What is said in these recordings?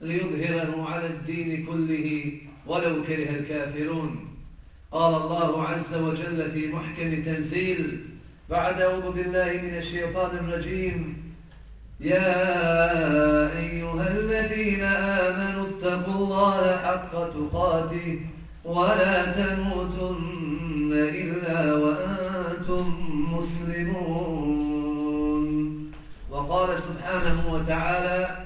ليظهره على الدين كله ولو كره الكافرون. قال الله عز وجل في محكم تنزيل بعد أعوذ بالله من الشيطان الرجيم يا أيها الذين آمنوا اتقوا الله حق تقاته ولا تموتن إلا وأنتم مسلمون. وقال سبحانه وتعالى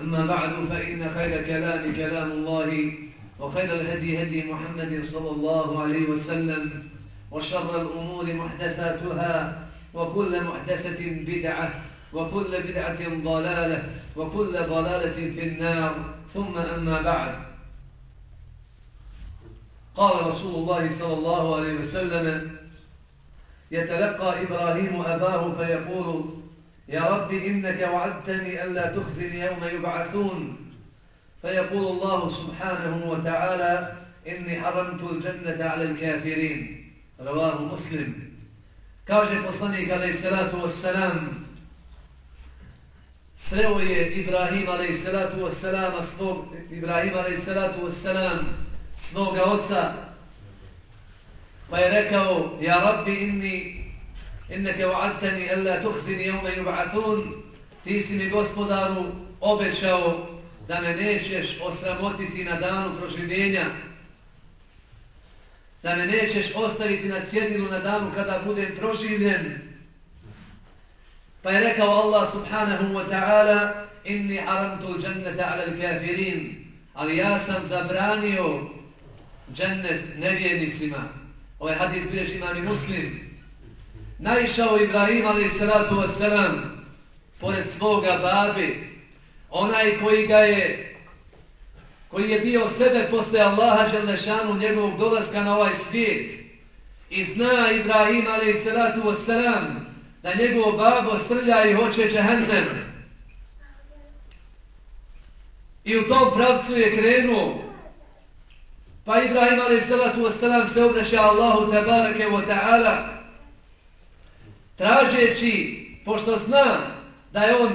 أما بعد فإن خير كلام كلام الله وخير الهدي هدي محمد صلى الله عليه وسلم وشر الأمور محدثاتها وكل محدثة بدعة وكل بدعة ضلالة وكل ضلالة في النار. ثم أما بعد. قال رسول الله صلى الله عليه وسلم يتلقى إبراهيم أباه فيقول يا رب إنك وعدتني ألا تخزني يوم يبعثون. فيقول الله سبحانه وتعالى إني حرمت الجنة على الكافرين. رواه مسلم. كاجه poslanik عليه الصلاة والسلام salatu wassalam svog Ibrahim alaih salatu wassalam svoga oca. Pa je rekao ja rabbi inni inneke wa'adtani alla tuhzini yawma yub'athun ti si mi gospodaru obećao da me nećeš osramotiti na danu proživljenja da me nećeš ostaviti na cjedilu na danu kada budem proživljen Pa je rekao Allah subhanahu wa ta'ala inni haramtu džennete ala kafirin. ali ja sam zabranio džennet nevjernicima. Ovaj hadis bilježi imam i muslim. Naišao Ibrahim a.s. salatu pored svoga babi onaj koji ga je koji je bio sebe posle Allaha želešanu njegovog dolaska na ovaj svijet i zna Ibrahim a.s. salatu da njegov babo srlja i hoće džahennem. I u tom pravcu je krenuo. Pa Ibrahim a.s. se obraća Allahu tabarake wa ta'ala tražeći, pošto zna da je on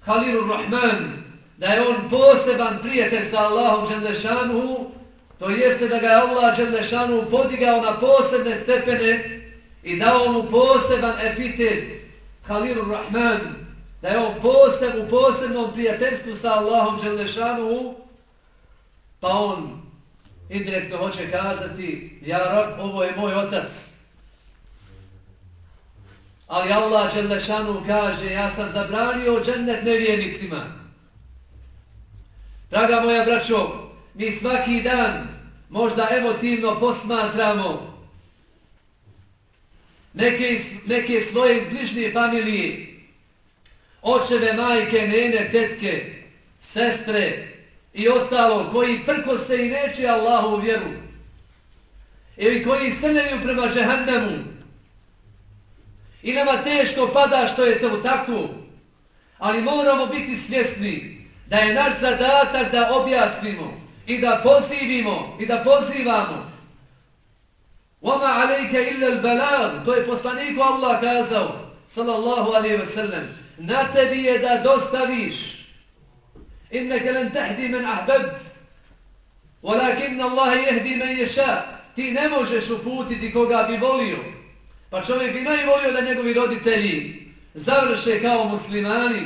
Halilur Rahman, da je on poseban prijatelj sa Allahom Želešanu, to jeste da ga je Allah Želešanu podigao na posebne stepene i dao mu poseban epitet Halilur Rahman, da je on poseb, u posebnom prijateljstvu sa Allahom Želešanu, pa on indirektno hoće kazati, ja rab, ovo je moj otac. Ali Allah Đelešanu kaže, ja sam zabranio džennet nevjernicima. Draga moja braćo, mi svaki dan možda emotivno posmatramo neke, neke svoje bližnje familije, očeve, majke, nene, tetke, sestre i ostalo, koji prko se i neće Allahu vjeru, ili koji srljaju prema džehennemu i nama teško pada što je to tako, ali moramo biti svjesni da je naš zadatak da objasnimo i da pozivimo i da pozivamo Oma alejke illa al-balag, to je poslaniku Allah kazao, sallallahu alejhi ve sellem, na tebi je da dostaviš. Innaka lan tahdi man ahbabt, walakin Allah yahdi man yasha. Ti ne možeš uputiti koga bi volio. Pa čovjek bi najvolio da njegovi roditelji završe kao muslimani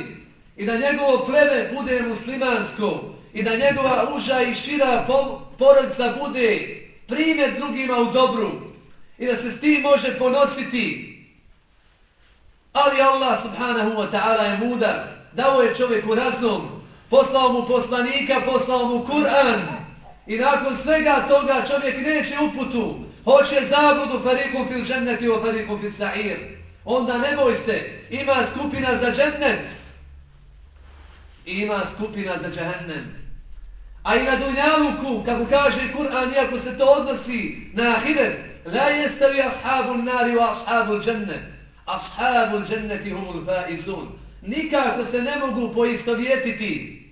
i da njegovo pleme bude muslimansko i da njegova uža i šira porodica bude primjer drugima u dobru i da se s tim može ponositi. Ali Allah subhanahu wa ta'ala je mudar, dao je čovjeku razum, poslao mu poslanika, poslao mu Kur'an i nakon svega toga čovjek neće uputu, Hoće zabudu farikum fil dženneti o farikum fil sa'ir. Onda neboj se, ima skupina za džennet. I ima skupina za džahennem. A i na dunjaluku, kako kaže Kur'an, iako se to odnosi na ahiret, la jeste li ashabu nari wa ashabu džennet. Ashabu dženneti humul faizun. Nikako se ne mogu poistovjetiti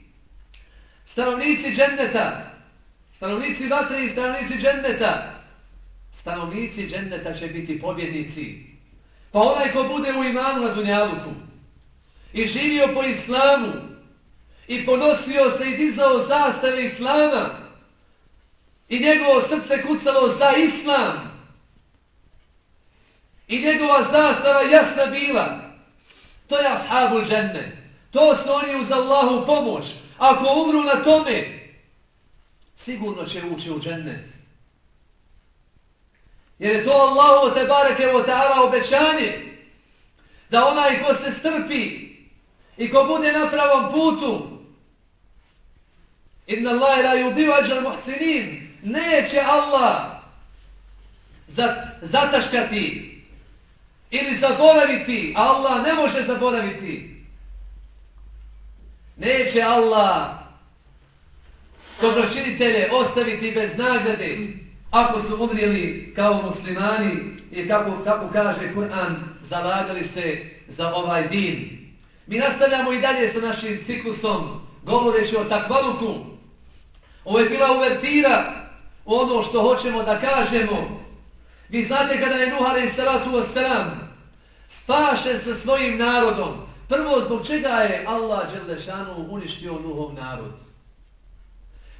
stanovnici dženneta, stanovnici vatre i stanovnici dženneta, stanovnici dženneta će biti pobjednici pa onaj ko bude u imanu na dunjaluku i živio po islamu i ponosio se i dizao zastave islama i njegovo srce kucalo za islam I njegova zastava jasna bila. To je ashabul dženne. To su oni uz Allahu pomoć. Ako umru na tome, sigurno će ući u džennet. Jer je to Allahu te bareke o ta'ala obećanje da onaj ko se strpi i ko bude na pravom putu inna Allahi la yudiu ajal muhsinin neće Allah zataškati ili zaboraviti, Allah ne može zaboraviti. Neće Allah dobročinitelje ostaviti bez nagrade ako su umrijeli kao muslimani i kako, kako kaže Kur'an, zalagali se za ovaj din. Mi nastavljamo i dalje sa našim ciklusom, govoreći o takvaluku. Ovo je bila uvertira ono što hoćemo da kažemo Vi znate kada je Nuh alaih salatu wasalam spašen sa svojim narodom, prvo zbog čega je Allah Đelešanu uništio Nuhov narod?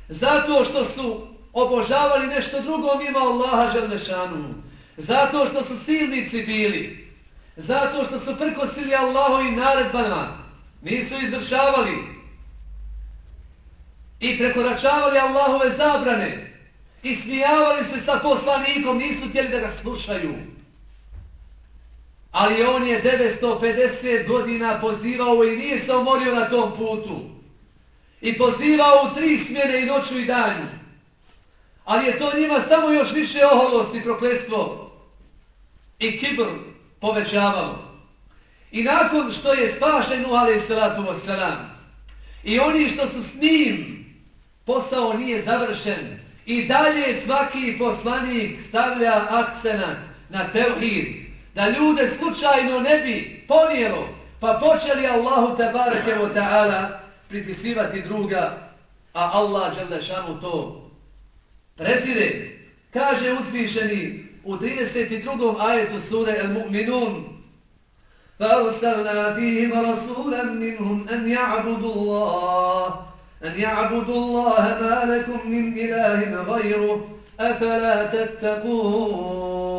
Zato što su obožavali nešto drugo mimo Allaha Đelešanu. Zato što su silnici bili. Zato što su prkosili Allahovim naredbama. Nisu izdržavali. I prekoračavali Allahove zabrane i smijavali se sa poslanikom, nisu htjeli da ga slušaju. Ali on je 950 godina pozivao i nije se umorio na tom putu. I pozivao u tri smjene i noću i danju. Ali je to njima samo još više oholost i proklestvo i kibr povećavalo. I nakon što je spašen u alaih salatu wasalam i oni što su s njim, posao nije završen, I dalje svaki poslanik stavlja akcenat na teuhid, da ljude slučajno ne bi ponijelo, pa počeli Allahu tabareke wa ta'ala pripisivati druga, a Allah šanu to prezire. Kaže uzvišeni u 32. ajetu sure Al-Mu'minun, فَأَرْسَلْنَا فِيهِمَ رَسُولًا مِّنْهُمْ أَنْ يَعْبُدُوا اللَّهِ أن يعبدوا الله ما لكم من إله غيره أفلا تتقون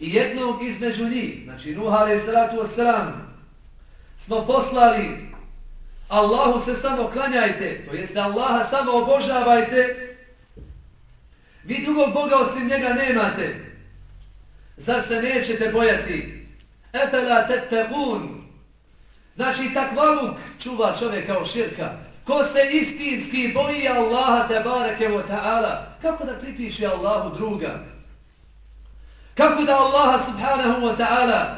I jednog između njih, znači Nuh alaih salatu wasalam, smo poslali Allahu se samo klanjajte, to jeste Allaha samo obožavajte, vi drugog Boga osim njega nemate, zar se nećete bojati? Efela tettegun, Znači, takvaluk čuva čovjeka od širka. Ko se istinski boji Allaha te bareke wa ta'ala, kako da pripiše Allahu druga? Kako da Allaha subhanahu wa ta'ala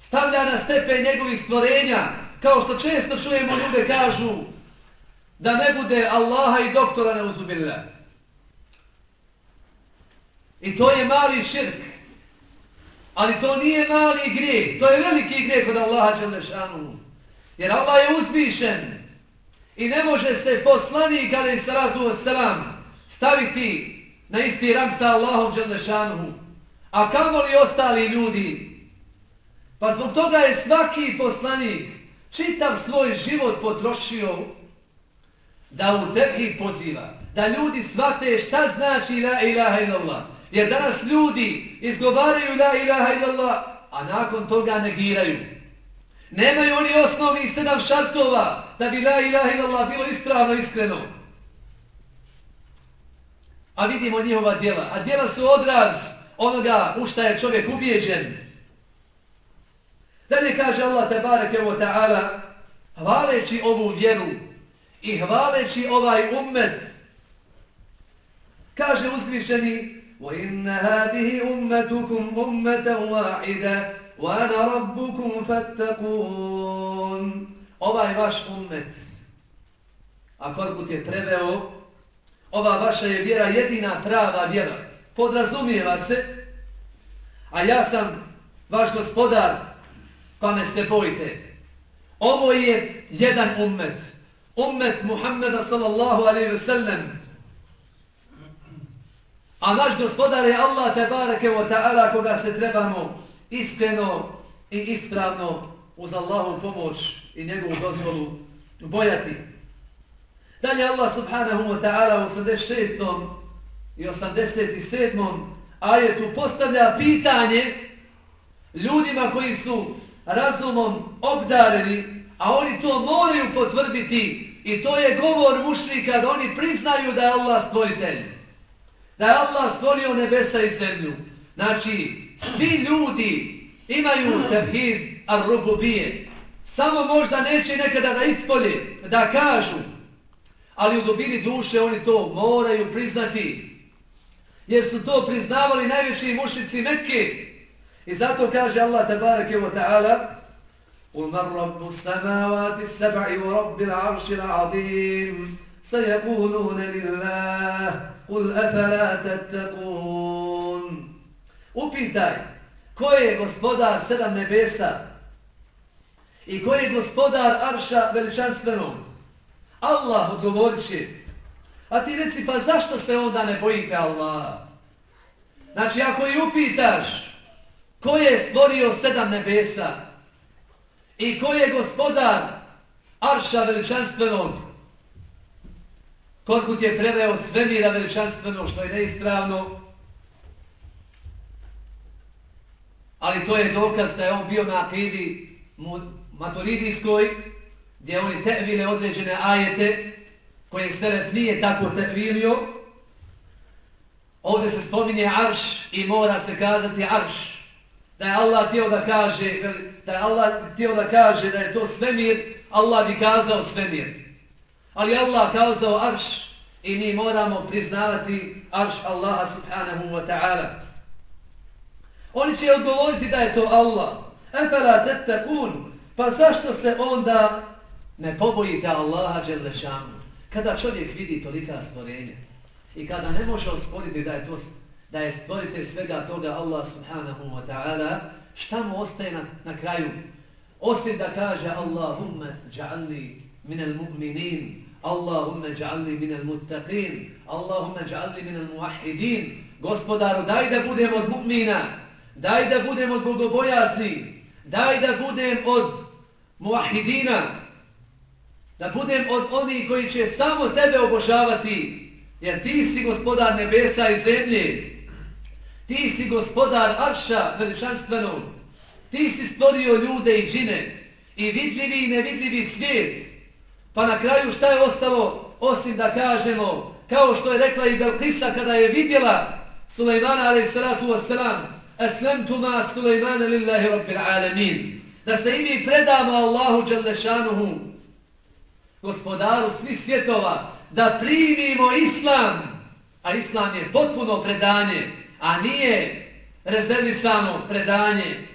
stavlja na stepe njegovih stvorenja, kao što često čujemo ljude kažu da ne bude Allaha i doktora ne uzubila. I to je mali širk. Ali to nije mali grijeh, to je veliki grijeh od Allaha Đelešanu. Jer Allah je uzvišen I ne može se poslanik, ali i salatu wasalam, staviti na isti rang sa Allahom Đelešanuhu. A kamo li ostali ljudi? Pa zbog toga je svaki poslanik čitav svoj život potrošio da u tebhid poziva. Da ljudi shvate šta znači la ilaha illallah. Jer danas ljudi izgovaraju la ilaha illallah, a nakon toga negiraju. Nemaju oni osnovni sedam šartova da bi la ilaha illallah bilo ispravno, iskreno. A vidimo njihova djela. A djela su odraz onoga u šta je čovjek ubijeđen. Dalje kaže Allah tebareke wa ta'ala hvaleći ovu vjeru i hvaleći ovaj ummet kaže uzvišeni وَإِنَّ هَذِهِ أُمَّتُكُمْ أُمَّةً وَاحِدًا وَأَنَا رَبُّكُمْ فَاتَّقُونَ Ovaj vaš ummet, a koliko je preveo, ova vaša je vjera jedina prava vjera. Podrazumijeva se, a ja sam vaš gospodar, pa me se bojite. Ovo je jedan ummet, ummet Muhammeda sallallahu alaihi ve sellem, A naš gospodar je Allah te bareke wa ta'ala koga se trebamo iskreno i ispravno uz Allahu pomoć i njegovu dozvolu bojati. Dalje Allah subhanahu wa ta'ala u 86. i 87. ajetu postavlja pitanje ljudima koji su razumom obdareni, a oni to moraju potvrditi i to je govor mušnika da oni priznaju da je Allah stvoritelj da je Allah stvorio nebesa i zemlju. Znači, svi ljudi imaju tebhir ar-rububije. Samo možda neće nekada da ispolje, da kažu, ali u dubini duše oni to moraju priznati. Jer su to priznavali najveći mušici Mekke. I zato kaže Allah tabarake wa ta'ala قُلْ مَنْ رَبُّ السَّمَاوَاتِ السَّبْعِ وَرَبِّ الْعَرْشِ الْعَظِيمِ سَيَقُولُونَ لِلَّهِ Ul efela tattakun. Upitaj, ko je gospodar sedam nebesa i ko je gospodar Arša veličanstvenom? Allah odgovorit će. A ti reci, pa zašto se onda ne bojite Allaha? Znači, ako i upitaš ko je stvorio sedam nebesa i ko je gospodar Arša veličanstvenog, Korkut je preveo svemira veličanstveno, što je neispravno. Ali to je dokaz da je on bio na akidi maturidijskoj, gdje oni tevile određene ajete, koje Selef nije tako tevilio. Ovdje se spominje arš i mora se kazati arš. Da je Allah htio da kaže, da je Allah htio da kaže da je to svemir, Allah bi kazao svemir. Ali Allah kazao arš i mi moramo priznavati arš Allaha subhanahu wa ta'ala. Oni će odgovoriti da je to Allah. Efela tettekun. Pa zašto se onda ne pobojite Allaha dželešanu? Kada čovjek vidi tolika stvorenja i kada ne može osporiti da je to da je stvoritelj svega toga Allah subhanahu wa ta'ala, šta mu ostaje na, na kraju? Osim da kaže Allahumma ja'alni minel mu'minin Allahumma ja'alni minel muttaqin Allahumma ja'alni minel muahidin Gospodaru, daj da budem od mu'mina daj da budem od bogobojazni daj da budem od muahidina da budem od onih koji će samo tebe obožavati jer ti si gospodar nebesa i zemlje. Ti si gospodar arša veličanstvenog. Ti si stvorio ljude i džine i vidljivi i nevidljivi svijet. Pa na kraju šta je ostalo osim da kažemo, kao što je rekla i Belkisa kada je vidjela Sulejmana alaih salatu wasalam, ma Sulejmana lillahi rabbil alamin. Da se i mi predamo Allahu Đalešanuhu, gospodaru svih svjetova, da primimo Islam, a Islam je potpuno predanje, a nije rezervisano predanje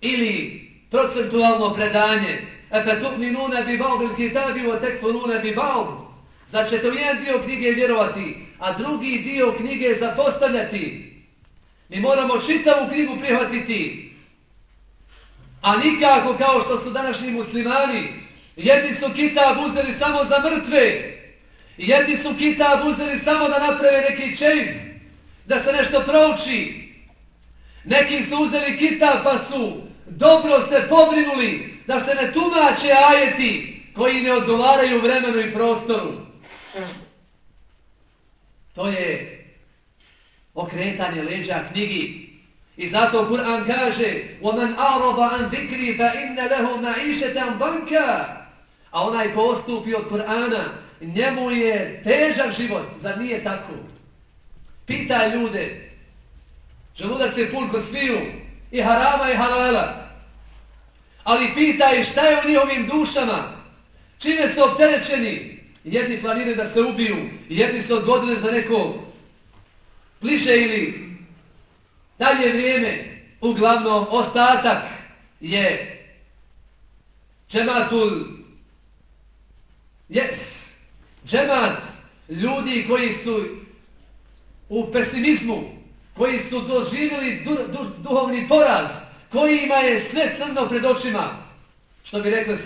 ili procentualno predanje, Efe tu'minuna bi ba'd al-kitabi wa takfuruna bi ba'd. Zar ćete u jedan dio knjige vjerovati, a drugi dio knjige zapostavljati? Mi moramo čitavu knjigu prihvatiti. A nikako kao što su današnji muslimani, Jedni su kitab uzeli samo za mrtve. Jedni su kitab uzeli samo da naprave neki čejn, da se nešto prouči. Neki su uzeli kitab pa su dobro se pobrinuli da se ne tumače ajeti koji ne odgovaraju vremenu i prostoru. To je okretanje leđa knjigi. I zato Kur'an kaže وَمَنْ أَعْرَضَ عَنْ ذِكْرِ فَإِنَّ لَهُ مَعِيشَةً بَنْكَ A onaj postupi od Kur'ana, njemu je težak život, zar nije tako? Pitaj ljude, želudac je pun ko sviju, i harama i halala. Ali pitaj šta je u njihovim dušama, čime su opterećeni. Jedni planiraju da se ubiju, jedni se odgodili za neko bliže ili dalje vrijeme. Uglavnom, ostatak je džematul jes, džemat ljudi koji su u pesimizmu, koji su doživjeli du, du, duhovni poraz, kojima je sve crno pred očima. Što bi rekli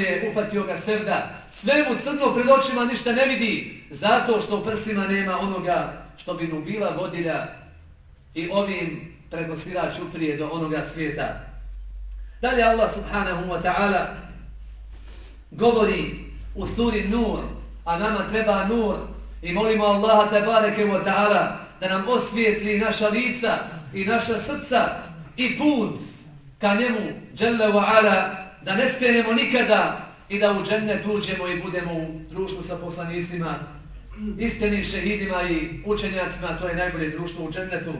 je upatio ga sevda. Sve mu crno pred očima ništa ne vidi, zato što u prsima nema onoga što bi mu bila vodilja i ovim prekosirač uprije do onoga svijeta. Dalje Allah subhanahu wa ta'ala govori u suri Nur, a nama treba Nur i molimo Allaha tabareke wa ta'ala da nam osvijetli naša lica i naša srca i put ka njemu, Jalla wa ala, da ne spenemo nikada i da u džennet uđemo i budemo u društvu sa poslanicima, istinim šehidima i učenjacima, to je najbolje društvo u džennetu.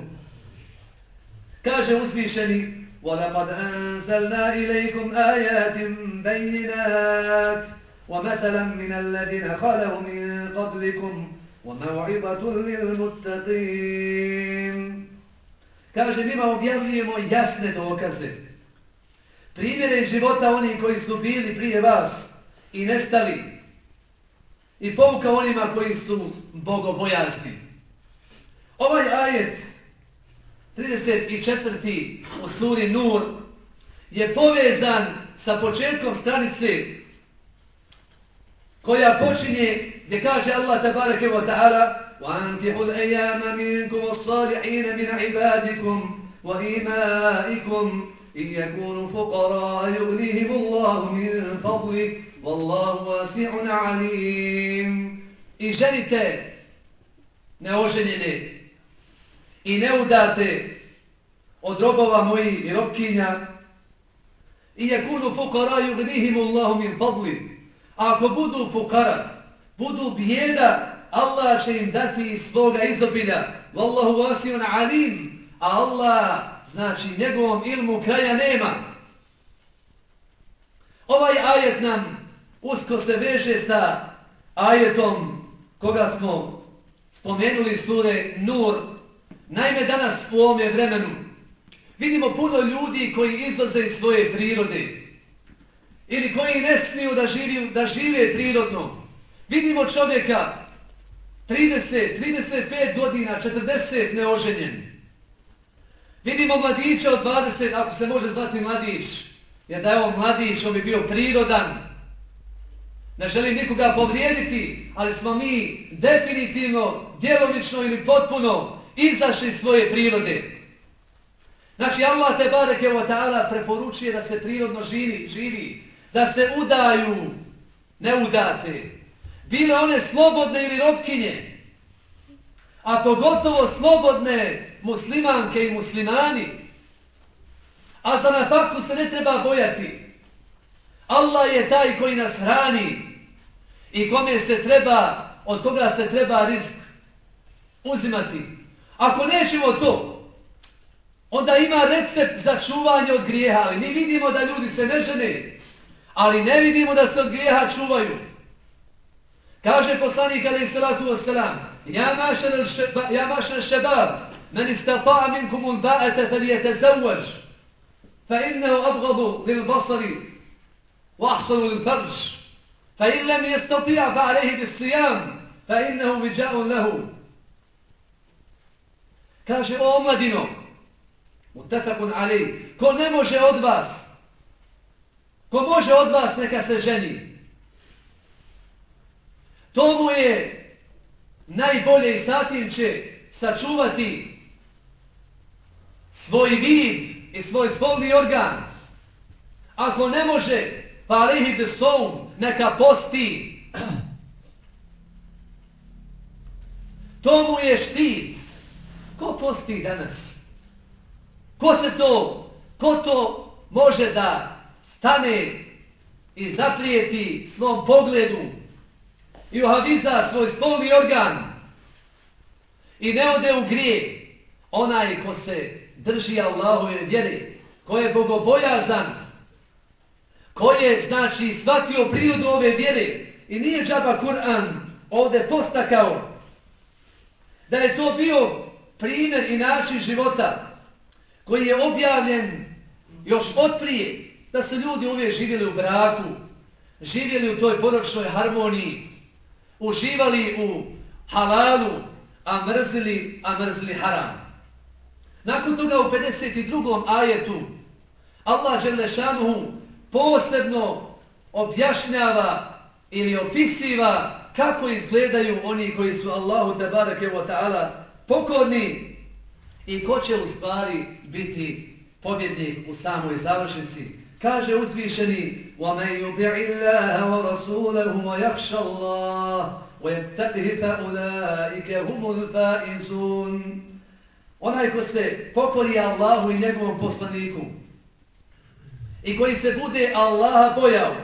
Kaže uzvišeni, وَلَقَدْ أَنْزَلْنَا إِلَيْكُمْ آيَاتٍ بَيِّنَاتٍ وَمَثَلًا مِنَ الَّذِينَ خَلَوْا مِنْ قَبْلِكُمْ وَمَوْعِبَةٌ لِلْمُتَّقِينَ Kaže, mi vam objavljujemo jasne dokaze. Primjere života onih koji su bili prije vas i nestali. I pouka onima koji su bogobojazni. Ovaj ajet, 34. u suri Nur, je povezan sa početkom stranice koja počinje gdje kaže Allah tabareke wa ta'ala وَأَنْتِحُ الْأَيَامَ مِنْكُمُ الصَّالِحِينَ مِنْ عِبَادِكُمْ وَإِمَائِكُمْ إِنْ يَكُونُوا فُقَرَاءَ يُغْنِهِمُ اللَّهُ مِنْ فَضْلِهِ وَاللَّهُ وَاسِعٌ عَلِيمٌ I ženite neoženjene i neudate od robova mojih i robkinja i yakunu fuqara yughnihim Allahu min fadli ako budu fukara budu bijeda Allah će im dati iz svoga izobilja. Wallahu wasiun alim. A Allah, znači, njegovom ilmu kraja nema. Ovaj ajet nam usko se veže sa ajetom koga smo spomenuli sure Nur. Naime, danas u ovome vremenu vidimo puno ljudi koji izlaze iz svoje prirode ili koji ne smiju da, živi, da žive prirodno. Vidimo čovjeka 30, 35 godina, 40 neoženjen. Vidimo mladića od 20, ako se može zvati mladić, jer da je on mladić, on bi bio prirodan. Ne želim nikoga povrijediti, ali smo mi definitivno, djelomično ili potpuno izašli svoje prirode. Znači Allah te barek je ta'ala preporučuje da se prirodno živi, živi, da se udaju, ne udate, bile one slobodne ili robkinje, a pogotovo slobodne muslimanke i muslimani, a za nafaku se ne treba bojati. Allah je taj koji nas hrani i kome se treba, od toga se treba risk uzimati. Ako nećemo to, onda ima recept za čuvanje od grijeha, ali mi vidimo da ljudi se ne žene, ali ne vidimo da se od grijeha čuvaju. Kaže poslanik alaih salatu wasalam, ja mašar šebab, من استطاع minkum الباءة فليتزوج. فإنه أبغض للبصر innehu للفرج. فإن لم wa فعليه بالصيام فإنه وجاء له. Lem jestati'a fa alaihi bis sijam. Kaže, o mladino, mutafakun alaih, ko ne može od vas, ko može od vas neka se ženi, To mu je najbolje i zatim će sačuvati svoj vid i svoj spolni organ. Ako ne može, pa alihi de neka posti. To mu je štit. Ko posti danas? Ko se to, ko to može da stane i zaprijeti svom pogledu i uhaviza svoj spolni organ i ne ode u grije onaj ko se drži Allahove vjere, ko je bogobojazan, ko je, znači, shvatio prirodu ove vjere i nije džaba Kur'an ovdje postakao da je to bio primjer i način života koji je objavljen još od prije da su ljudi uvijek živjeli u braku, živjeli u toj poročnoj harmoniji, uživali u halalu, a mrzili, a mrzili haram. Nakon toga u 52. ajetu Allah Đelešanuhu posebno objašnjava ili opisiva kako izgledaju oni koji su Allahu tabarake wa ta'ala pokorni i ko će u stvari biti pobjednik u samoj završnici. Kaže uzvišeni وَمَنْ يُبِعِ اللَّهَ وَرَسُولَهُ وَيَحْشَ اللَّهُ وَيَتَّقِهِ فَأُولَٰئِكَ هُمُ الْفَائِزُونَ Onaj ko se pokori Allahu i njegovom poslaniku i koji se bude Allaha bojao,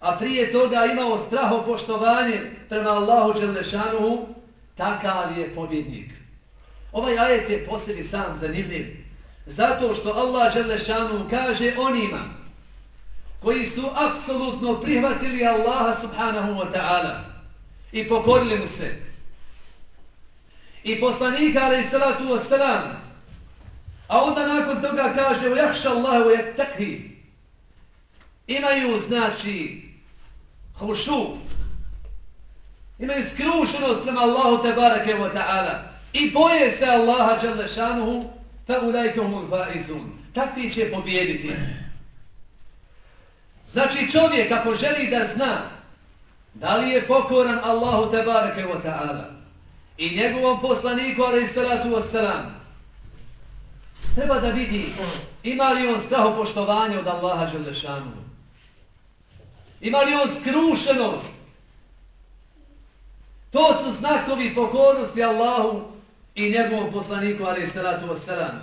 a prije toga imao straho poštovanje prema Allahu Đelešanuhu, takav je pobjednik. Ovaj ajet je posebi sam zanimljiv, zato što Allah Đelešanuhu kaže onima koji su apsolutno prihvatili Allaha subhanahu wa ta'ala i pokorili mu se, i poslanika alaih salatu wasalam. A onda nakon toga kaže u jahša Allahu jak takvi. Imaju znači hušu. Imaju skrušenost prema Allahu tebareke wa ta'ala. I boje se Allaha jalla šanuhu fa ulajkom ulfaizun. Takvi će pobjediti. Znači čovjek ako želi da zna da li je pokoran Allahu tebareke wa ta'ala i njegovom poslaniku, ali salatu wasalam, treba da vidi ima li on strahopoštovanje od Allaha Želešanu. Ima li on skrušenost. To su znakovi pokornosti Allahu i njegovom poslaniku, ali salatu wasalam.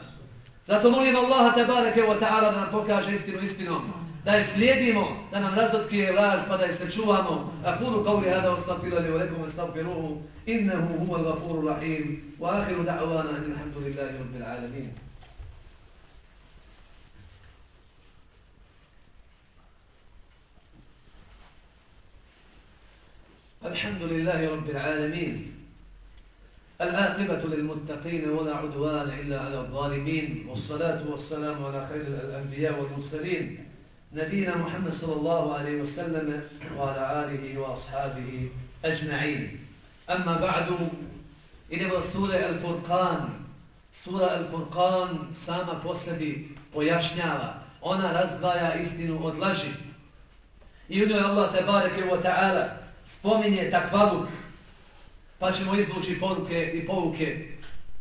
Zato molim Allaha tabarake wa ta'ala da nam pokaže istinu istinom da je slijedimo, da nam razotkrije laž, pa da je se čuvamo. A kulu kavli hada ostafila li velikom estagfiruhu, innehu huva gafuru rahim, wa ahiru da'vana, alhamdulillahi rabbil alamin. الحمد لله رب العالمين الآقبة للمتقين ولا عدوان إلا على الظالمين والصلاة والسلام على خير الأنبياء والمرسلين نبينا محمد صلى الله عليه وسلم وعلى آله وأصحابه أجمعين أما بعد إنما سورة الفرقان سورة الفرقان سامة posebi pojašnjava ona razdvaja istinu od laži i u njoj Allah tebareke wa ta'ala spominje takvaluk pa ćemo izvući poruke i pouke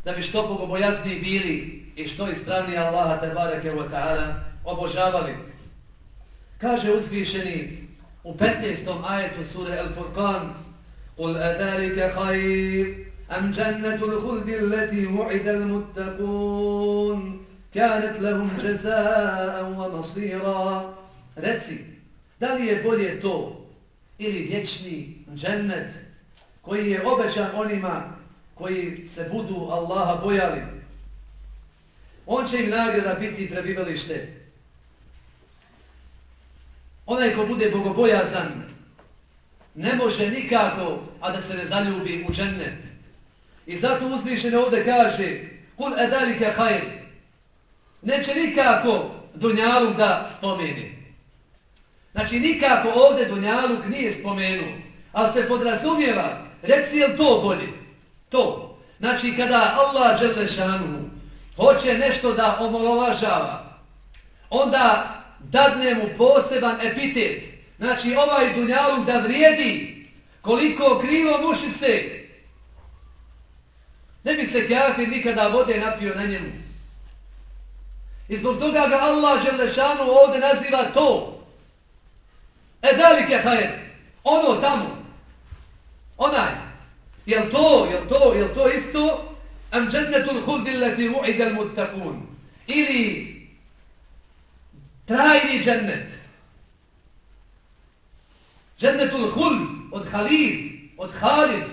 da bi što pogobojazniji bili i što ispravnije Allaha tebareke wa ta'ala obožavali Kaže uzvišeni u 15. ajetu sure Al-Furqan قُلْ أَدَارِكَ خَيْرٌ أَمْ جَنَّةُ الْخُلْدِ الَّتِي وُعِدَ الْمُتَّقُونَ كَانَتْ لَهُمْ جَزَاءً وَمَصِيرًا Reci, da li je bolje to ili vječni džennet koji je obećan onima koji se budu Allaha bojali? On će im nagrada biti prebivalište onaj ko bude bogobojazan ne može nikako a da se ne zaljubi u džennet. I zato uzvišene ovdje kaže kul edalike hajr neće nikako Dunjaluk da spomeni. Znači nikako ovdje Dunjaluk nije spomenuo, ali se podrazumijeva, reci je to bolje? To. Znači kada Allah Đelešanu hoće nešto da omolovažava, onda dadne mu poseban epitet. Znači ovaj dunjaluk da vrijedi, koliko krivo mušice, ne bi se kafir nikada vode napio na njemu. I zbog toga ga Allah Želešanu ovdje naziva to. E dalike hajer, ono tamo, onaj, jel to, jel to, jel to isto? Am džennetul hudi leti u'idel muttaqun. Ili trajni džennet. Džennetul hul od Halid, od Halid.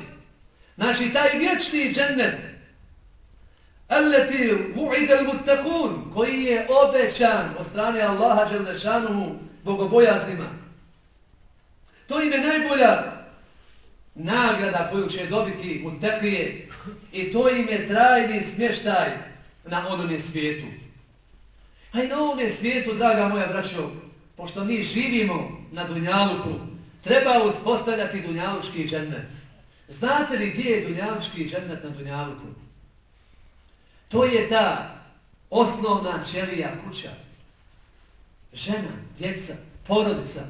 Znači taj vječni džennet. Alleti vu'idel muttaqun. Koji je obećan od strane Allaha Đelešanuhu bogobojaznima. To im je najbolja nagrada koju će dobiti u i to im je trajni smještaj na onome svijetu. A i na ovome svijetu, draga moja braćo, pošto mi živimo na Dunjaluku, treba uspostavljati Dunjalučki džennet. Znate li gdje je Dunjalučki džennet na Dunjaluku? To je ta osnovna ćelija kuća. Žena, djeca, porodica.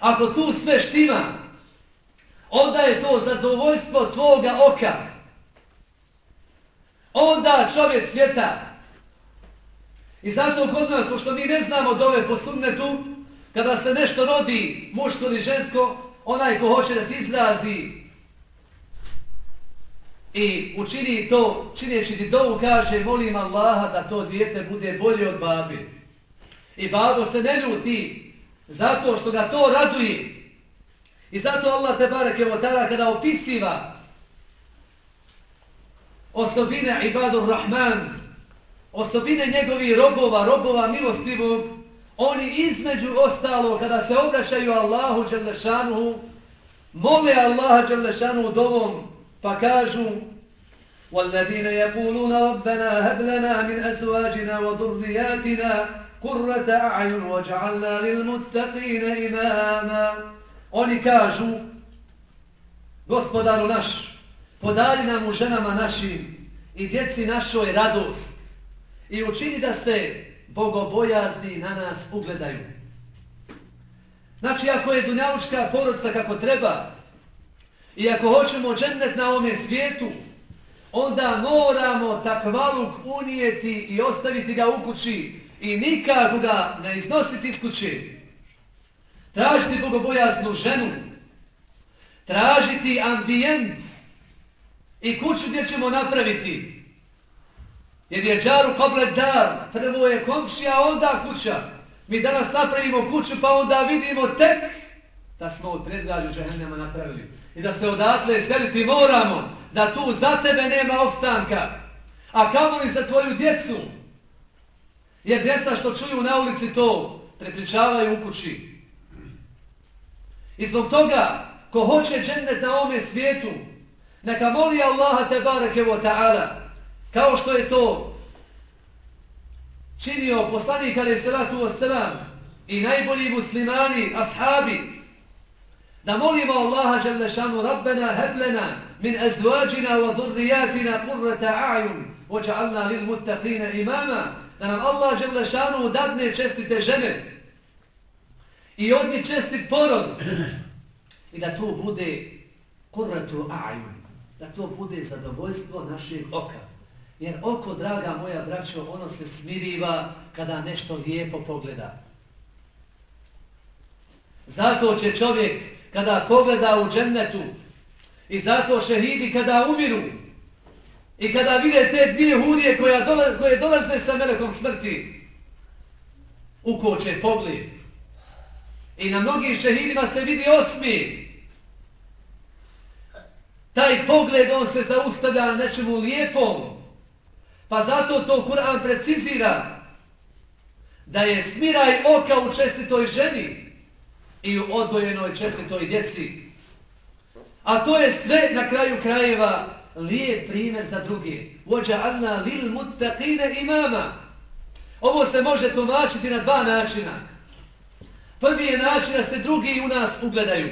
Ako tu sve štima, onda je to zadovoljstvo tvoga oka. Onda čovjek cvjeta. I zato kod nas, pošto mi ne znamo dove po sunnetu, kada se nešto rodi, muško ili žensko, onaj ko hoće da ti izrazi i učini to, činjeći ti dovu, kaže, molim Allaha da to dijete bude bolje od babi. I babo se ne ljuti zato što ga to raduje. I zato Allah te bareke o tada kada opisiva osobine ibadur rahman, osobine njegovi robova, robova milostivog, oni između ostalo kada se obraćaju Allahu Đelešanuhu, mole Allaha Đelešanuhu dovom, pa kažu وَالَّذِينَ يَقُولُونَ رَبَّنَا هَبْ لَنَا مِنْ أَزْوَاجِنَا وَضُرِّيَاتِنَا قُرَّةَ أَعْيُنْ وَجَعَلْنَا لِلْمُتَّقِينَ إِمَامًا Oni kažu, gospodaru naš, podari nam u ženama našim i djeci našoj radost i učini da se bogobojazni na nas ugledaju. Znači, ako je dunjalučka porodca kako treba i ako hoćemo džennet na ovome svijetu, onda moramo takvaluk unijeti i ostaviti ga u kući i nikako ga ne iznositi iz kuće. Tražiti bogobojaznu ženu. Tražiti ambijent i kuću gdje ćemo napraviti. Jer je džaru koblet dar, pa prvo je komšija, onda kuća. Mi danas napravimo kuću pa onda vidimo tek da smo od predgrađu žehennema napravili. I da se odatle seliti moramo, da tu za tebe nema opstanka. A kamo li za tvoju djecu? Jer djeca što čuju na ulici to prepričavaju u kući. I zbog toga, ko hoće džennet na ovome svijetu, neka moli Allaha te barake ta'ala, kao što je to činio poslanik alaih salatu wasalam i najbolji muslimani, ashabi, da molimo Allaha jalla šanu rabbena heblena min azvađina wa durrijatina kurrata a'yun ođa'alna lil muttaqina imama da nam Allah jalla šanu dadne čestite žene i od njih čestit porod i da to bude kurratu a'yun da to bude zadovoljstvo našeg oka jer oko, draga moja braćo, ono se smiriva kada nešto lijepo pogleda. Zato će čovjek kada pogleda u džennetu i zato šehidi kada umiru i kada vide te dvije hurije koja dolaze, koje dolaze sa melekom smrti ukoče pogled. I na mnogim šehidima se vidi osmi. Taj pogled on se zaustavlja na nečemu lijepom pa zato to Kur'an precizira da je smiraj oka u čestitoj ženi i u odbojenoj čestitoj djeci. A to je sve na kraju krajeva lijep primjer za druge. Vođa adna lil muttaqine imama. Ovo se može tumačiti na dva načina. Prvi je način da se drugi u nas ugledaju.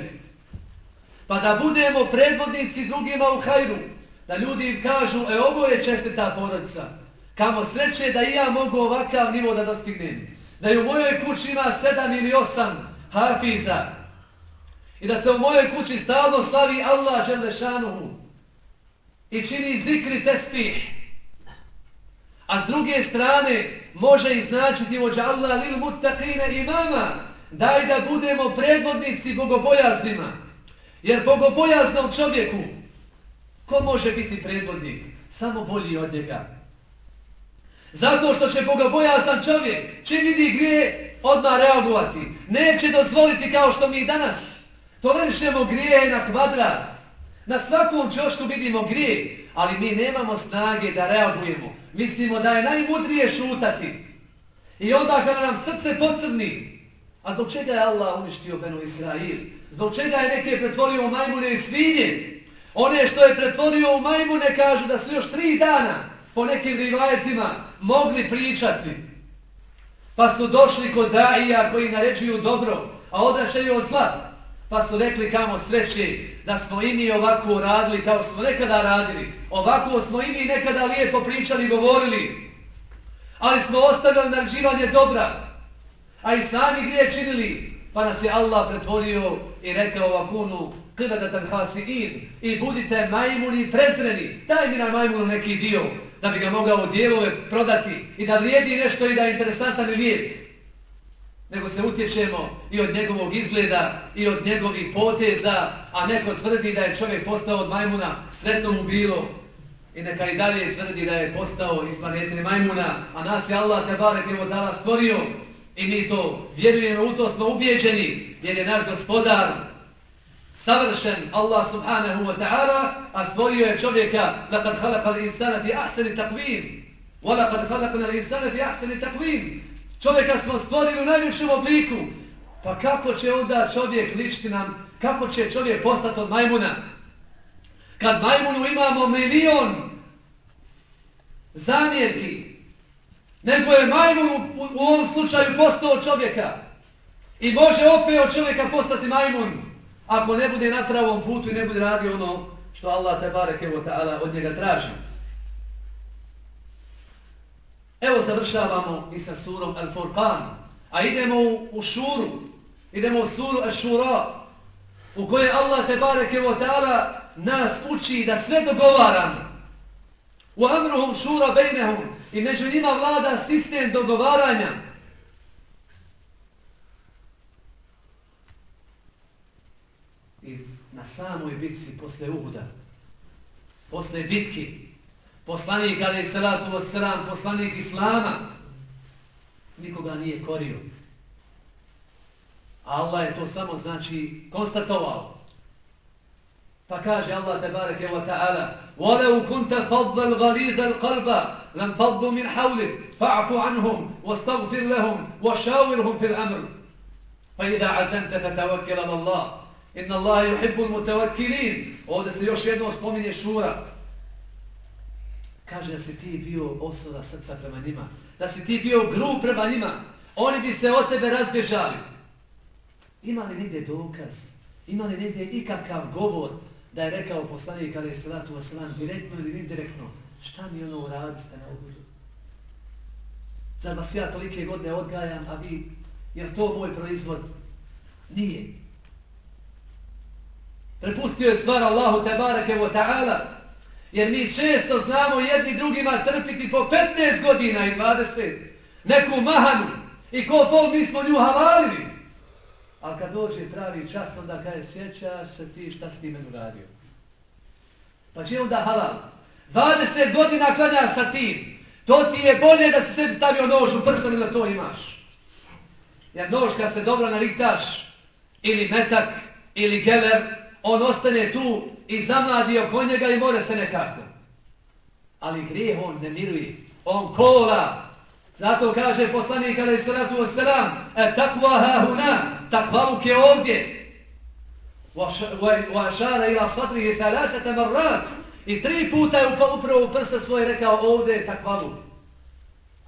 Pa da budemo predvodnici drugima u hajru. Da ljudi im kažu, e ovo je čestita porodica. Kamo sreće da i ja mogu ovakav nivo da dostignem. Da i u mojoj kući ima sedam ili osam hafiza. I da se u mojoj kući stalno slavi Allah Želešanuhu. I čini zikri tespih. A s druge strane može iznačiti vođa Allah lil muttaqine imama. Daj da budemo predvodnici bogobojaznima. Jer bogobojaznom čovjeku ko može biti predvodnik? Samo bolji od njega. Zato što će bogobojazan čovjek čim vidi grije odmah reagovati. Neće dozvoliti kao što mi danas tolerišemo grije na kvadrat. Na svakom čošku vidimo grije, ali mi nemamo snage da reagujemo. Mislimo da je najmudrije šutati. I onda kada nam srce pocrni, a zbog čega je Allah uništio Benu Israil? Zbog čega je neke pretvorio u majmune i svinje? One što je pretvorio u majmune kažu da su još tri dana po nekim rivajetima mogli pričati. Pa su došli kod daija koji naređuju dobro, a odračaju od zla. Pa su rekli kamo sreće da smo i mi ovako radili kao smo nekada radili. Ovako smo i mi nekada lijepo pričali i govorili. Ali smo ostavili naređivanje dobra. A i sami gdje činili. Pa nas je Allah pretvorio i rekao ovakunu qibadatan hasiin i budite majmuni prezreni. Daj mi na majmunu neki dio da bi ga mogao dijelove prodati i da vrijedi nešto i da je interesantan lijek. Nego se utječemo i od njegovog izgleda i od njegovih poteza, a neko tvrdi da je čovjek postao od majmuna, sretno mu bilo. I neka i dalje tvrdi da je postao iz planete majmuna, a nas je Allah te barek evo dala stvorio i mi to vjerujemo, u to smo ubijeđeni, jer je naš gospodar savršen Allah subhanahu wa ta'ala, a stvorio je čovjeka لَقَدْ خَلَقَ الْإِنسَانَ فِي أَحْسَنِ تَقْوِيمِ وَلَقَدْ خَلَقَنَ الْإِنسَانَ فِي أَحْسَنِ تَقْوِيمِ Čovjeka smo stvorili u najljepšem obliku. Pa kako će onda čovjek ličiti nam, kako će čovjek postati od majmuna? Kad majmunu imamo milion zamjerki, nego je majmun u, u ovom slučaju postao čovjeka. I može opet od čovjeka postati majmun ako ne bude na pravom putu i ne bude radio ono što Allah te bareke evo ta'ala od njega traži. Evo završavamo i sa surom Al-Furqan, a idemo u, u šuru, idemo u suru Al-Shura, u kojoj Allah te bareke evo ta'ala nas uči da sve dogovaramo. U amruhum šura bejnehum i među njima vlada sistem dogovaranja. na samoj bitci posle Uhuda, posle bitki, poslanik ali salatu wassalam, poslanik Islama, nikoga nije korio. Allah je to samo znači konstatovao. Pa kaže Allah tebareke wa ta'ala وَلَوْ كُنْتَ فَضَّ الْغَلِيدَ الْقَلْبَ لَنْ فَضُّ مِنْ حَوْلِكْ فَعْفُ عَنْهُمْ وَاسْتَغْفِرْ لَهُمْ وَشَاوِرْهُمْ فِي الْأَمْرِ فَإِذَا عَزَمْتَ فَتَوَكِّلَ اللَّهِ Inna Allah yuhibbul mutawakkilin. Ovde se još jednom spominje šura. Kaže da si ti bio osoba srca prema njima. Da si ti bio grub prema njima. Oni bi se od tebe razbježali. Ima li nigde dokaz? Ima li nigde ikakav govor da je rekao poslanik ali je salatu wasalam direktno ili indirektno šta mi ono uradiste na ugudu? Zar vas ja tolike godine odgajam, a vi, jer to moj proizvod? Nije. Prepustio je stvar Allahu tebareke wa ta'ala. Jer mi često znamo jedni drugima trpiti po 15 godina i 20. Neku mahanu. I ko pol mi smo nju havalili. Ali kad dođe pravi čas, onda kaže, sjećaš se ti šta s time uradio. Pa će onda halal. 20 godina klanjaš sa tim. To ti je bolje da se sebi stavio nož u prsa, nego to imaš. Jer nož kad se dobro nariktaš, ili metak, ili geler, on ostane tu i zamladi oko njega i more se nekako. Ali grijeh on ne miruje. On kola. Zato kaže poslanik alaih salatu wasalam e takva hahuna, takvaluk je ovdje. Wa šara ila satrihi thalata tamarrat. I tri puta je upravo u prsa svoje rekao ovdje je takvaluk.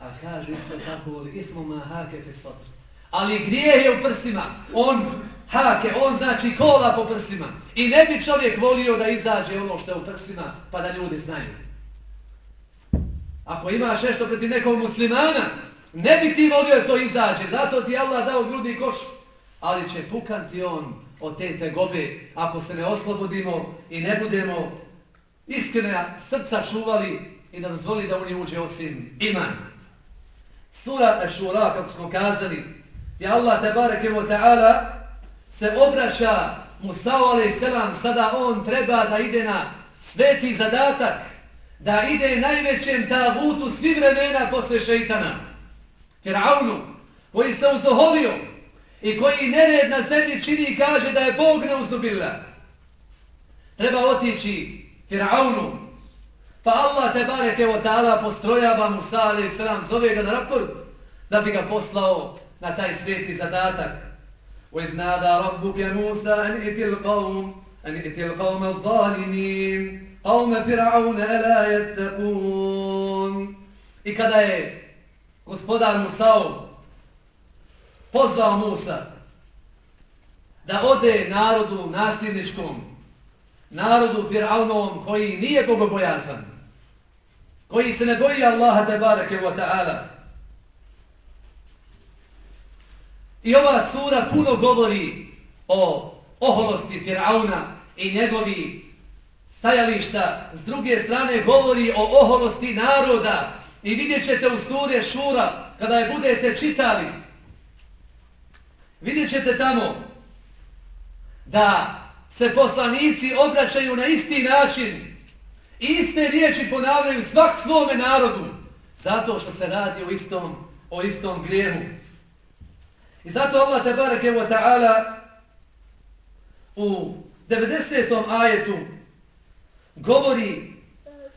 A kaže isto tako, ismu ma hake fi sadri. Ali grijeh je u prsima. On hake, on znači kola po prsima. I ne bi čovjek volio da izađe ono što je u prsima, pa da ljudi znaju. Ako imaš nešto proti nekog muslimana, ne bi ti volio da to izađe. Zato ti Allah dao grudni koš. Ali će pukanti on od te tegobe ako se ne oslobodimo i ne budemo iskrena srca čuvali i da dozvoli da u nje uđe osim iman. Sura Ešura, kako smo kazali, je Allah tebareke wa ta'ala se obraća Musa'u selam, sada on treba da ide na sveti zadatak, da ide najvećem tabutu svih vremena posle šeitana, Firaunu, koji se uzoholio i koji nered na zemlji čini i kaže da je Bog neuzubila. Treba otići Firaunu, pa Allah te bareke od ta'ala postrojava Musa a.s. zove ga na raport da bi ga poslao na taj sveti zadatak. وَإِذْ نَادَى رَبُّكَ مُوسَى أَنْ إِتِ الْقَوْمِ أَنْ إِتِ الْقَوْمَ الظَّالِمِينَ قَوْمَ فِرْعَوْنَ أَلَا يَتَّقُونَ I kada je gospodar Musao pozvao Musa da ode narodu nasilničkom, narodu Fir'aunovom koji nije bogobojazan, koji se ne boji Allaha tebareke wa ta'ala, I ova sura puno govori o oholosti Firauna i njegovi stajališta. S druge strane govori o oholosti naroda. I vidjet ćete u sure Šura, kada je budete čitali, vidjet ćete tamo da se poslanici obraćaju na isti način i iste riječi ponavljaju svak svome narodu, zato što se radi o istom, o istom grijehu. I zato Allah tebareke wa ta'ala u 90. ajetu govori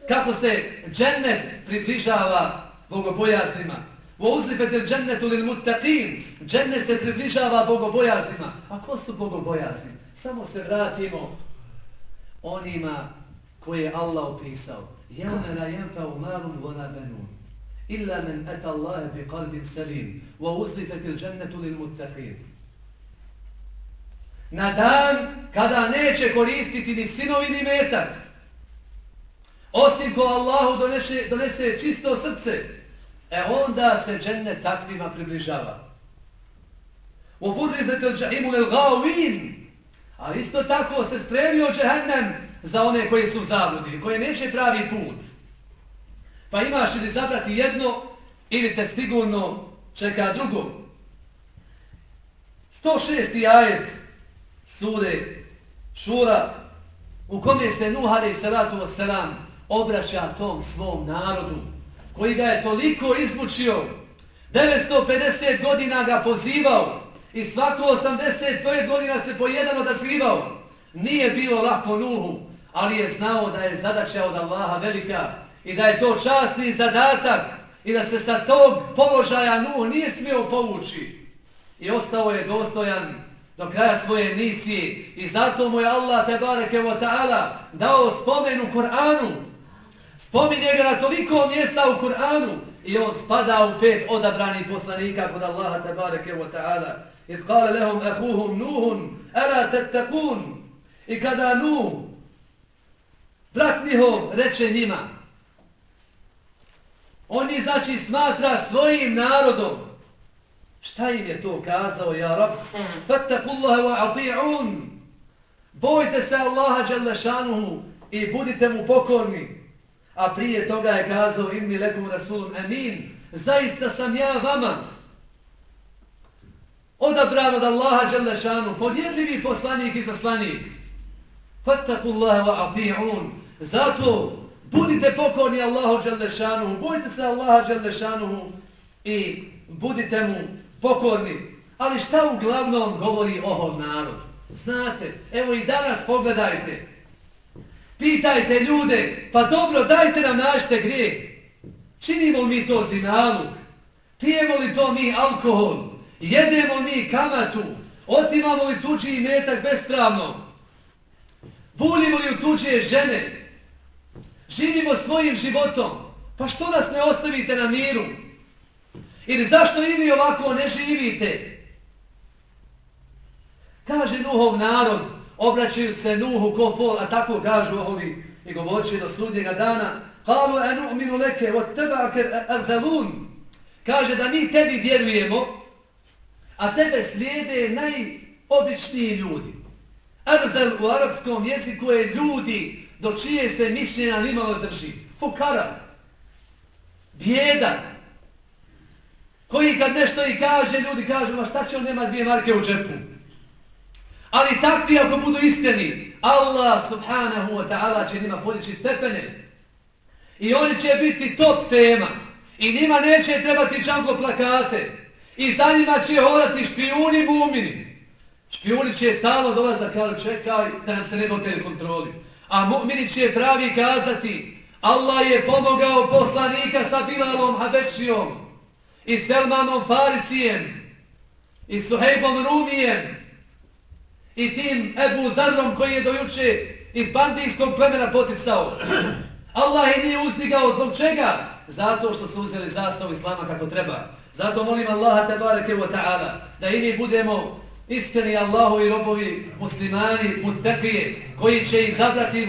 kako se džennet približava bogobojazima. Vo uzifete džennetu lil muttaqin. Džennet se približava bogobojaznima. A ko su bogobojazni? Samo se vratimo onima koje je Allah opisao. Jevne la jenfa u malum vona benun إلا من أتى الله بقلب سليم ووزلفت الجنة للمتقين Na dan kada neće koristiti ni sinovi ni metak, osim ko Allahu donese, donese čisto srce, e onda se dženne takvima približava. U burrizete il džahimu il gavin, ali isto tako se spremio džehennem za one koji su zabludi, koje neće pravi put. Pa imaš ili zabrati jedno, ili te sigurno čeka drugo. 106. ajet sure Šura, u kome se Nuhare i Salatu Vosalam obraća tom svom narodu, koji ga je toliko izmučio, 950 godina ga pozivao i svako 85 godina se po jedan odazivao. Nije bilo lako Nuhu, ali je znao da je zadaća od Allaha velika, i da je to časni zadatak i da se sa tog položaja Nuh nije smio povući. I ostao je dostojan do kraja svoje misije i zato mu je Allah te bareke wa ta'ala dao spomen u Kur'anu. Spominje ga na toliko mjesta u Kur'anu i on spada u pet odabranih poslanika kod Allaha te bareke wa ta'ala. Iz kale lehum ehuhum Nuhun, ala tettakun. I kada Nuh, brat njihov, reče njima, On je znači smatra svojim narodom. Šta im je to kazao, ja rab? Fattakullaha wa ati'un. Bojte se Allaha Đalešanuhu i budite mu pokorni. A prije toga je kazao inni lekum rasulun amin. Zaista sam ja vama. Odabran od Allaha Đalešanuhu. Podjedljivi poslanik i zaslanik. Fattakullaha wa ati'un. Zato Budite pokorni Allahu Đalešanuhu, bojite se Allaha Đalešanuhu i budite mu pokorni. Ali šta uglavnom govori ovom narod? Znate, evo i danas pogledajte. Pitajte ljude, pa dobro, dajte nam našte grijeh. Činimo mi to zinaluk? Pijemo li to mi alkohol? Jedemo mi kamatu? Otimamo li tuđi metak bespravno? Bulimo li u tuđe žene? Živimo svojim životom. Pa što nas ne ostavite na miru? Ili zašto i vi ovako ne živite? Kaže Nuhov narod, obraćaju se Nuhu kofol, a tako kažu ovi i govorči do sudnjega dana. Kalu enu minu leke, od teba ardalun. E, e, Kaže da mi tebi vjerujemo, a tebe slijede najobičniji ljudi. Erdel u arapskom jeziku je ljudi do čije se mišljenja nimalo drži. Fukara. Bjedan. Koji kad nešto i kaže, ljudi kažu, ma šta će on nema dvije marke u džepu? Ali takvi ako budu iskreni, Allah subhanahu wa ta'ala će njima podići stepene. I oni će biti top tema. I njima neće trebati čanko plakate. I za njima će hodati špijuni mumini. Špijuni će stalo dolazati kao čekaj da nam se ne bote kontroli. A mumini će pravi kazati Allah je pomogao poslanika sa Bilalom Habešijom i Selmanom Farisijem i Suhejbom Rumijem i tim Ebu Darrom koji je dojuče iz bandijskog plemena poticao. Allah je nije uzdigao zbog čega? Zato što su uzeli zastav Islama kako treba. Zato molim Allaha tabareke wa ta'ala da i mi budemo iskreni Allahu i robovi muslimani mutakije koji će izabrati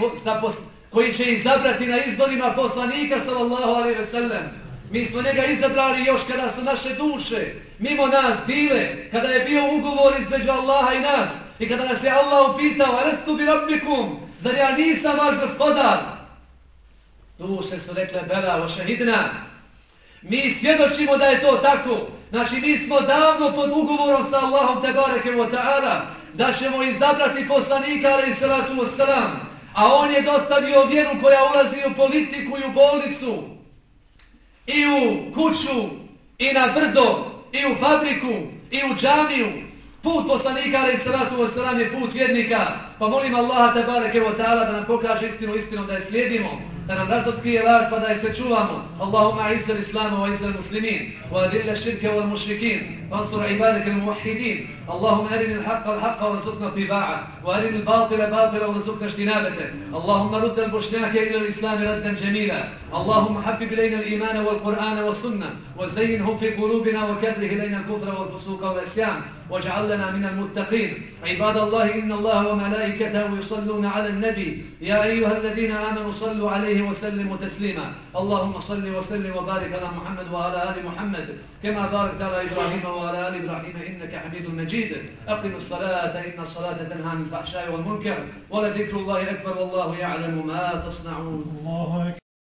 koji će izabrati na izborima poslanika sallallahu alaihi ve sellem. Mi smo njega izabrali još kada su naše duše mimo nas bile, kada je bio ugovor između Allaha i nas i kada nas je Allah upitao, arestu bi rabbikum, zar ja nisam vaš gospodar? Duše su rekle, bela, o. Mi svjedočimo da je to tako. Znači, mi smo davno pod ugovorom sa Allahom te bareke wa ta'ala da ćemo izabrati poslanika, ali i salatu wasalam. A on je dostavio vjeru koja ulazi u politiku i u bolnicu, i u kuću, i na brdo, i u fabriku, i u džamiju. Put poslanika, ali i salatu wasalam je put vjernika. Pa molim Allaha te bareke wa ta'ala da nam pokaže istinu istinom da je slijedimo. da nam razotkrije laž pa da je se čuvamo. Allahuma izgled islama wa izgled muslimin, wa adilla širke wal mušrikin, واnsur ibadaka al muvahidin. Allahuma arin al haqqa al haqqa wa zutna tiba'a, wa arin al batila batila wa zutna štinabete. Allahuma rudda al mushnaka ila al islam raddan jamila. Allahumma habib ilayna al imana wal qur'ana wal sunna, wa zayin hum fi kulubina wa kadrih ilayna al kufra wal fusuqa wal isyan. واجعل لنا من المتقين عباد الله إن الله وملائكته يصلون على النبي يا أيها الذين آمنوا صلوا عليه وسلموا تسليما. اللهم صل وسلم وبارك على محمد وعلى آل محمد. كما باركت على إبراهيم وعلى آل إبراهيم إنك حميد مجيد. أقم الصلاة إن الصلاة تنهى عن الفحشاء والمنكر. ولذكر الله أكبر والله يعلم ما تصنعون.